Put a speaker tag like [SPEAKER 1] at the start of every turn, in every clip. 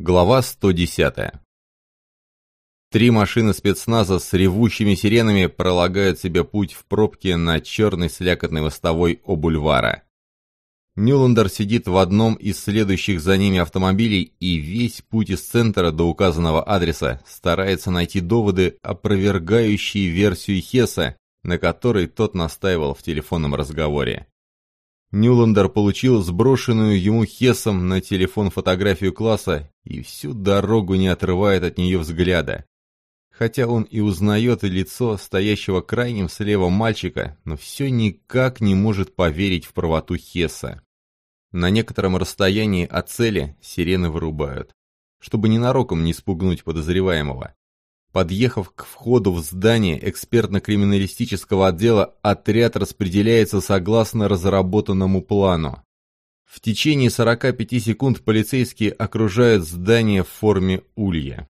[SPEAKER 1] Глава 110. Три машины спецназа с ревущими сиренами пролагают себе путь в пробке на черной слякотной мостовой о бульвара. Нюландер сидит в одном из следующих за ними автомобилей и весь путь из центра до указанного адреса старается найти доводы, опровергающие версию Хесса, на которой тот настаивал в телефонном разговоре. Нюландер получил сброшенную ему Хесом на телефон фотографию класса и всю дорогу не отрывает от нее взгляда. Хотя он и узнает лицо стоящего крайним слева мальчика, но все никак не может поверить в правоту Хесса. На некотором расстоянии от цели сирены вырубают, чтобы ненароком не спугнуть подозреваемого. Подъехав к входу в здание экспертно-криминалистического отдела, отряд распределяется согласно разработанному плану. В течение 45 секунд полицейские окружают здание в форме улья.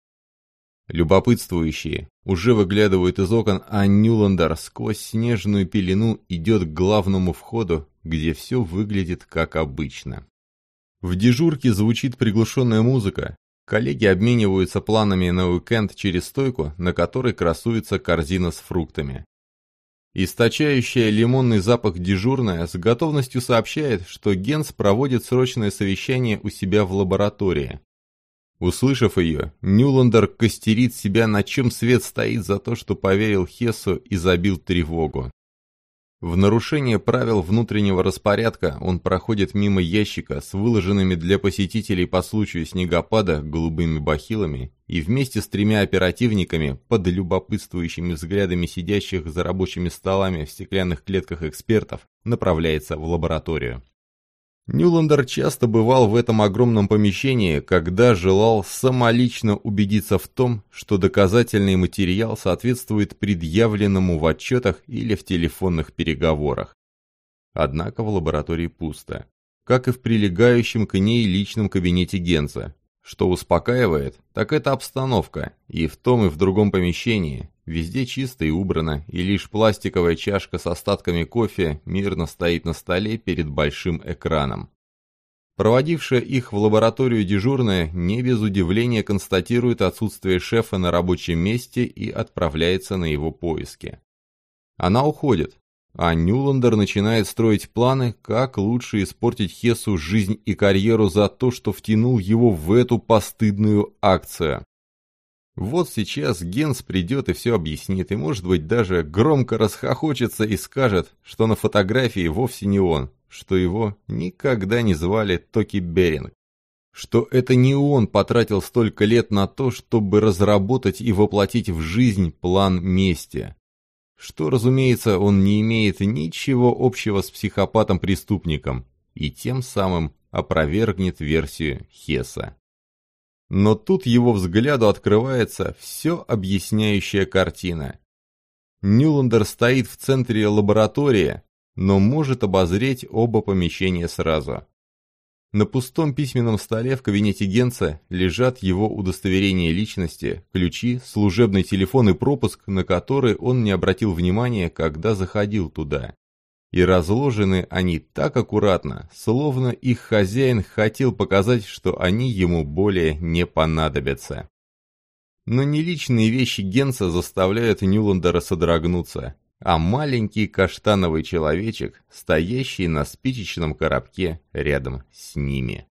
[SPEAKER 1] Любопытствующие уже выглядывают из окон, а Нюландер сквозь снежную пелену идет к главному входу, где все выглядит как обычно. В дежурке звучит приглушенная музыка, Коллеги обмениваются планами на уикенд через стойку, на которой красуется корзина с фруктами. Источающая лимонный запах дежурная с готовностью сообщает, что Генс проводит срочное совещание у себя в лаборатории. Услышав ее, Нюландер костерит себя, на чем свет стоит за то, что поверил Хессу и забил тревогу. В нарушение правил внутреннего распорядка он проходит мимо ящика с выложенными для посетителей по случаю снегопада голубыми бахилами и вместе с тремя оперативниками под любопытствующими взглядами сидящих за рабочими столами в стеклянных клетках экспертов направляется в лабораторию. Нюландер часто бывал в этом огромном помещении, когда желал самолично убедиться в том, что доказательный материал соответствует предъявленному в отчетах или в телефонных переговорах. Однако в лаборатории пусто, как и в прилегающем к ней личном кабинете Генца. Что успокаивает, так это обстановка, и в том и в другом помещении, Везде чисто и убрано, и лишь пластиковая чашка с остатками кофе мирно стоит на столе перед большим экраном. Проводившая их в лабораторию дежурная не без удивления констатирует отсутствие шефа на рабочем месте и отправляется на его поиски. Она уходит, а Нюландер начинает строить планы, как лучше испортить Хесу жизнь и карьеру за то, что втянул его в эту постыдную акцию. Вот сейчас Генс придет и все объяснит, и, может быть, даже громко расхохочется и скажет, что на фотографии вовсе не он, что его никогда не звали Токи Беринг, что это не он потратил столько лет на то, чтобы разработать и воплотить в жизнь план мести. Что, разумеется, он не имеет ничего общего с психопатом-преступником и тем самым опровергнет версию Хесса. Но тут его взгляду открывается все объясняющая картина. Нюландер стоит в центре лаборатории, но может обозреть оба помещения сразу. На пустом письменном столе в кабинете Генца лежат его удостоверение личности, ключи, служебный телефон и пропуск, на который он не обратил внимания, когда заходил туда. И разложены они так аккуратно, словно их хозяин хотел показать, что они ему более не понадобятся. Но не личные вещи Генса заставляют Нюландера содрогнуться, а маленький каштановый человечек, стоящий на спичечном коробке рядом с ними.